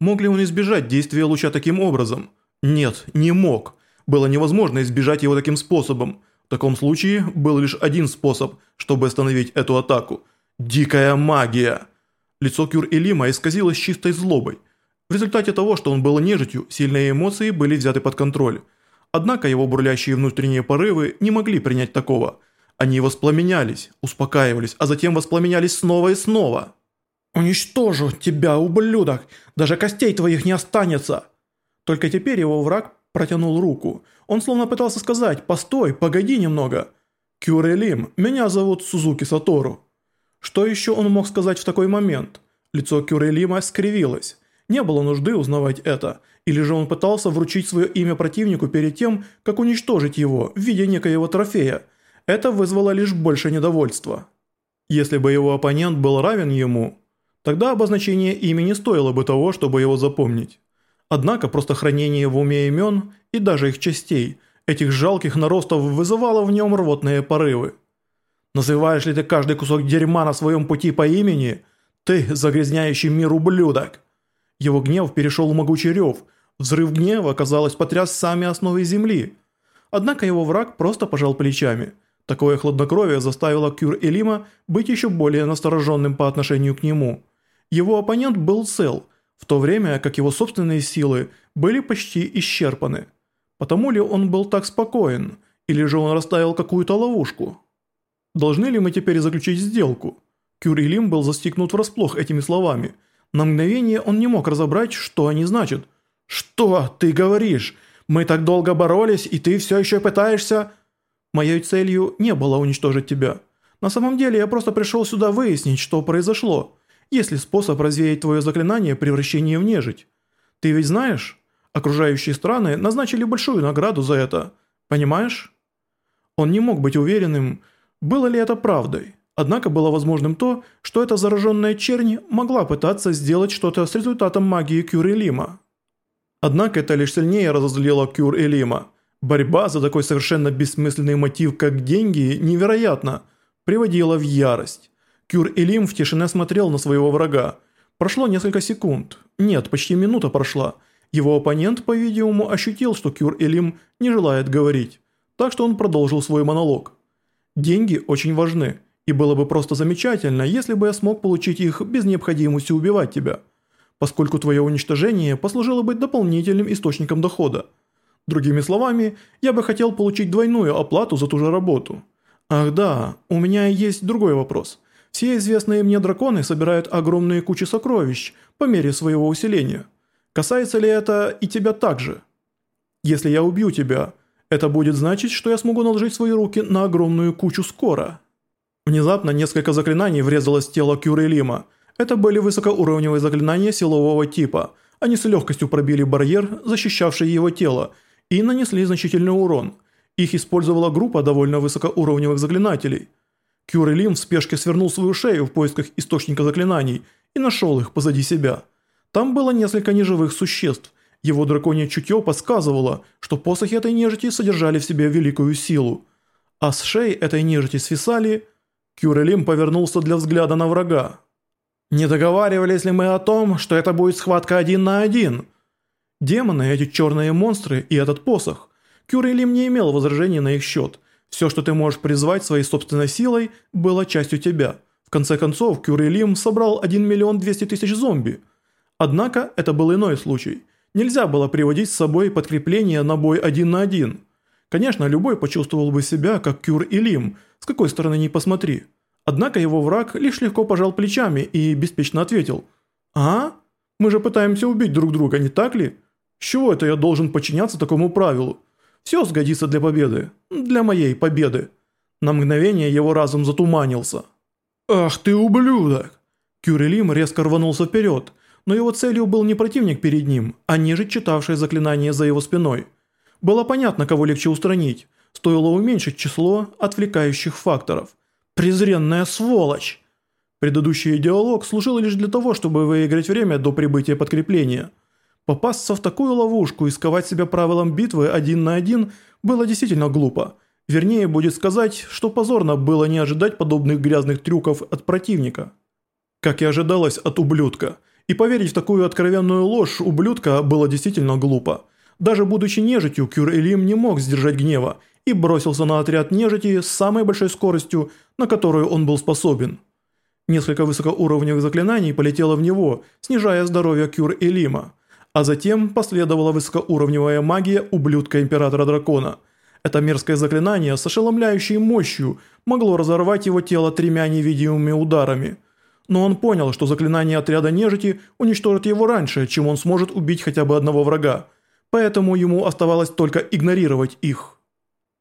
Мог ли он избежать действия луча таким образом? Нет, не мог. Было невозможно избежать его таким способом. В таком случае был лишь один способ, чтобы остановить эту атаку. Дикая магия. Лицо Кюр-Элима исказилось чистой злобой. В результате того, что он был нежитью, сильные эмоции были взяты под контроль. Однако его бурлящие внутренние порывы не могли принять такого. Они воспламенялись, успокаивались, а затем воспламенялись снова и снова. «Уничтожу тебя, ублюдок! Даже костей твоих не останется!» Только теперь его враг протянул руку. Он словно пытался сказать «Постой, погоди немного». «Кюрелим, меня зовут Сузуки Сатору». Что еще он мог сказать в такой момент? Лицо Кюрелима скривилось. Не было нужды узнавать это. Или же он пытался вручить свое имя противнику перед тем, как уничтожить его в виде некоего трофея. Это вызвало лишь больше недовольства. Если бы его оппонент был равен ему, тогда обозначение имени стоило бы того, чтобы его запомнить. Однако просто хранение в уме имен и даже их частей, этих жалких наростов вызывало в нем рвотные порывы. Называешь ли ты каждый кусок дерьма на своем пути по имени? Ты, загрязняющий мир ублюдок. Его гнев перешел в могучий рев. Взрыв гнева, казалось, потряс сами основы земли. Однако его враг просто пожал плечами. Такое хладнокровие заставило Кюр-Элима быть еще более настороженным по отношению к нему. Его оппонент был цел, в то время как его собственные силы были почти исчерпаны. Потому ли он был так спокоен, или же он расставил какую-то ловушку? Должны ли мы теперь заключить сделку? Кюр-Элим был застигнут врасплох этими словами – на мгновение он не мог разобрать, что они значат. «Что ты говоришь? Мы так долго боролись, и ты все еще пытаешься...» «Моей целью не было уничтожить тебя. На самом деле я просто пришел сюда выяснить, что произошло. Есть ли способ развеять твое заклинание превращения в нежить? Ты ведь знаешь, окружающие страны назначили большую награду за это. Понимаешь?» Он не мог быть уверенным, было ли это правдой. Однако было возможным то, что эта зараженная чернь могла пытаться сделать что-то с результатом магии Кюр-Элима. Однако это лишь сильнее разозлило Кюр-Элима. Борьба за такой совершенно бессмысленный мотив, как деньги, невероятно, приводила в ярость. Кюр-Элим в тишине смотрел на своего врага. Прошло несколько секунд. Нет, почти минута прошла. Его оппонент, по-видимому, ощутил, что Кюр-Элим не желает говорить. Так что он продолжил свой монолог. Деньги очень важны. И было бы просто замечательно, если бы я смог получить их без необходимости убивать тебя, поскольку твое уничтожение послужило бы дополнительным источником дохода. Другими словами, я бы хотел получить двойную оплату за ту же работу. Ах да, у меня есть другой вопрос. Все известные мне драконы собирают огромные кучи сокровищ по мере своего усиления. Касается ли это и тебя также? Если я убью тебя, это будет значить, что я смогу наложить свои руки на огромную кучу скоро. Внезапно несколько заклинаний врезалось в тело Кюрелима. Это были высокоуровневые заклинания силового типа. Они с легкостью пробили барьер, защищавший его тело, и нанесли значительный урон. Их использовала группа довольно высокоуровневых заклинателей. Кюрелим в спешке свернул свою шею в поисках источника заклинаний и нашел их позади себя. Там было несколько неживых существ. Его драконье чутье подсказывало, что посохи этой нежити содержали в себе великую силу. А с шеи этой нежити свисали Кюрелим повернулся для взгляда на врага. «Не договаривались ли мы о том, что это будет схватка один на один?» Демоны, эти черные монстры и этот посох. Кюрелим не имел возражений на их счет. Все, что ты можешь призвать своей собственной силой, было частью тебя. В конце концов, Кюрелим собрал 1 миллион 200 тысяч зомби. Однако, это был иной случай. Нельзя было приводить с собой подкрепление на бой один на один. Конечно, любой почувствовал бы себя, как Кюр и Лим, с какой стороны ни посмотри. Однако его враг лишь легко пожал плечами и беспечно ответил. «А? Мы же пытаемся убить друг друга, не так ли? С чего это я должен подчиняться такому правилу? Все сгодится для победы. Для моей победы». На мгновение его разум затуманился. «Ах ты ублюдок!» Кюрелим резко рванулся вперед, но его целью был не противник перед ним, а нежить, читавшая заклинание за его спиной. Было понятно, кого легче устранить. Стоило уменьшить число отвлекающих факторов. Презренная сволочь! Предыдущий диалог служил лишь для того, чтобы выиграть время до прибытия подкрепления. Попасться в такую ловушку и сковать себя правилом битвы один на один было действительно глупо. Вернее, будет сказать, что позорно было не ожидать подобных грязных трюков от противника. Как и ожидалось от ублюдка. И поверить в такую откровенную ложь ублюдка было действительно глупо. Даже будучи нежитью, Кюр-Элим не мог сдержать гнева и бросился на отряд нежити с самой большой скоростью, на которую он был способен. Несколько высокоуровневых заклинаний полетело в него, снижая здоровье Кюр-Элима. А затем последовала высокоуровневая магия ублюдка Императора Дракона. Это мерзкое заклинание с ошеломляющей мощью могло разорвать его тело тремя невидимыми ударами. Но он понял, что заклинание отряда нежити уничтожит его раньше, чем он сможет убить хотя бы одного врага, поэтому ему оставалось только игнорировать их.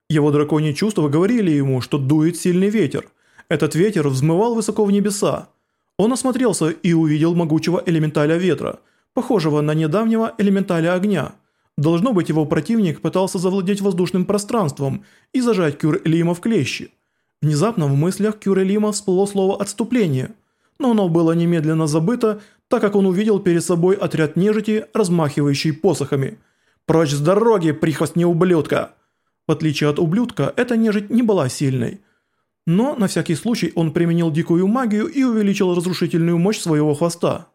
Его драконьи чувства говорили ему, что дует сильный ветер. Этот ветер взмывал высоко в небеса. Он осмотрелся и увидел могучего элементаля ветра, похожего на недавнего элементаля огня. Должно быть, его противник пытался завладеть воздушным пространством и зажать Кюр-Элима в клещи. Внезапно в мыслях Кюр-Элима всплыло слово «отступление», но оно было немедленно забыто, так как он увидел перед собой отряд нежити, размахивающий посохами. «Прочь с дороги, прихвостни ублюдка!» В отличие от ублюдка, эта нежить не была сильной. Но на всякий случай он применил дикую магию и увеличил разрушительную мощь своего хвоста.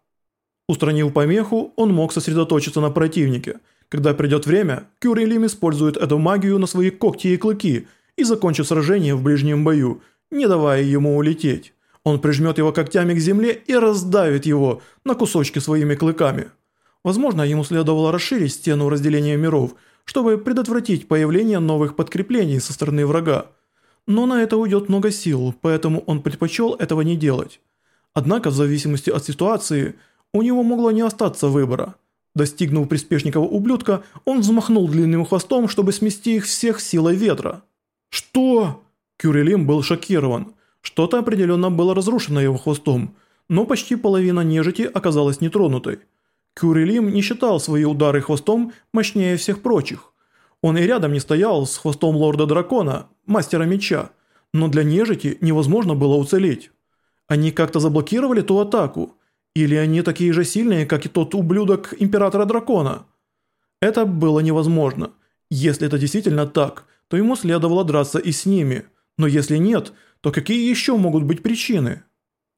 Устранив помеху, он мог сосредоточиться на противнике. Когда придет время, Кюрилим использует эту магию на свои когти и клыки и закончит сражение в ближнем бою, не давая ему улететь. Он прижмет его когтями к земле и раздавит его на кусочки своими клыками. Возможно, ему следовало расширить стену разделения миров – чтобы предотвратить появление новых подкреплений со стороны врага. Но на это уйдет много сил, поэтому он предпочел этого не делать. Однако в зависимости от ситуации у него могло не остаться выбора. Достигнув приспешников ублюдка, он взмахнул длинным хвостом, чтобы смести их всех силой ветра. «Что?» Кюрелим был шокирован. Что-то определенно было разрушено его хвостом, но почти половина нежити оказалась нетронутой. Кюрилим не считал свои удары хвостом мощнее всех прочих. Он и рядом не стоял с хвостом лорда-дракона, мастера меча, но для нежити невозможно было уцелеть. Они как-то заблокировали ту атаку, или они такие же сильные, как и тот ублюдок императора-дракона? Это было невозможно. Если это действительно так, то ему следовало драться и с ними, но если нет, то какие еще могут быть причины?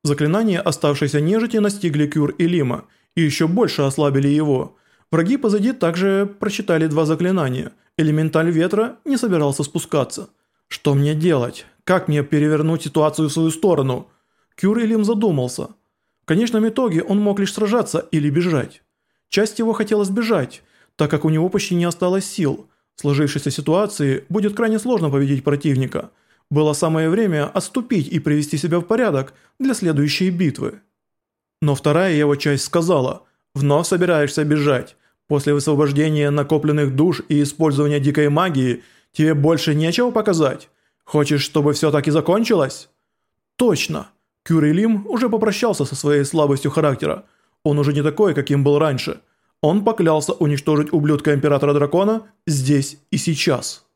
Заклинания оставшейся нежити настигли Кюр и Лима – и еще больше ослабили его. Враги позади также прочитали два заклинания. Элементаль ветра не собирался спускаться. Что мне делать? Как мне перевернуть ситуацию в свою сторону? Кюрилим задумался. Конечном итоге он мог лишь сражаться или бежать. Часть его хотела сбежать, так как у него почти не осталось сил. В сложившейся ситуации будет крайне сложно победить противника. Было самое время отступить и привести себя в порядок для следующей битвы. Но вторая его часть сказала «Вновь собираешься бежать. После высвобождения накопленных душ и использования дикой магии тебе больше нечего показать? Хочешь, чтобы все так и закончилось?» «Точно!» Кюрилим уже попрощался со своей слабостью характера. Он уже не такой, каким был раньше. Он поклялся уничтожить ублюдка Императора Дракона здесь и сейчас.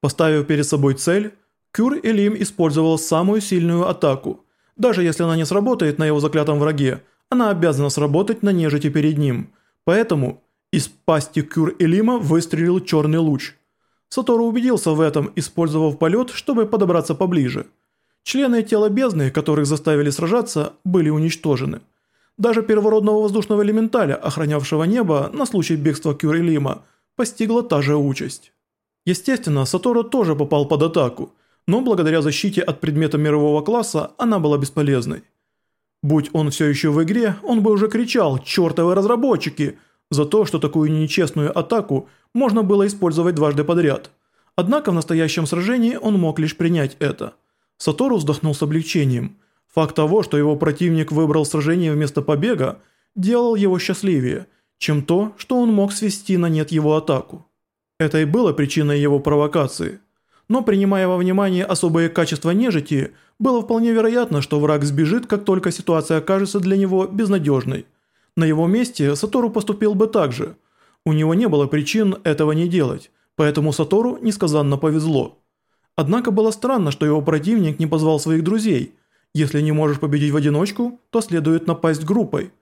Поставив перед собой цель, Кюр-Элим использовал самую сильную атаку – даже если она не сработает на его заклятом враге, она обязана сработать на нежити перед ним. Поэтому из пасти Кюр-Элима выстрелил черный луч. Сатору убедился в этом, использовав полет, чтобы подобраться поближе. Члены тела бездны, которых заставили сражаться, были уничтожены. Даже первородного воздушного элементаля, охранявшего небо на случай бегства Кюр-Элима, постигла та же участь. Естественно, Сатору тоже попал под атаку – но благодаря защите от предмета мирового класса она была бесполезной. Будь он все еще в игре, он бы уже кричал «Чертовы разработчики!» за то, что такую нечестную атаку можно было использовать дважды подряд. Однако в настоящем сражении он мог лишь принять это. Сатору вздохнул с облегчением. Факт того, что его противник выбрал сражение вместо побега, делал его счастливее, чем то, что он мог свести на нет его атаку. Это и было причиной его провокации – но принимая во внимание особые качества нежити, было вполне вероятно, что враг сбежит, как только ситуация окажется для него безнадежной. На его месте Сатору поступил бы так же. У него не было причин этого не делать, поэтому Сатору несказанно повезло. Однако было странно, что его противник не позвал своих друзей. Если не можешь победить в одиночку, то следует напасть группой.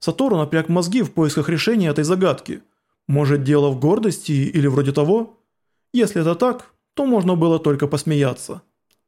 Сатору напряг мозги в поисках решения этой загадки. Может дело в гордости или вроде того? Если это так, то можно было только посмеяться.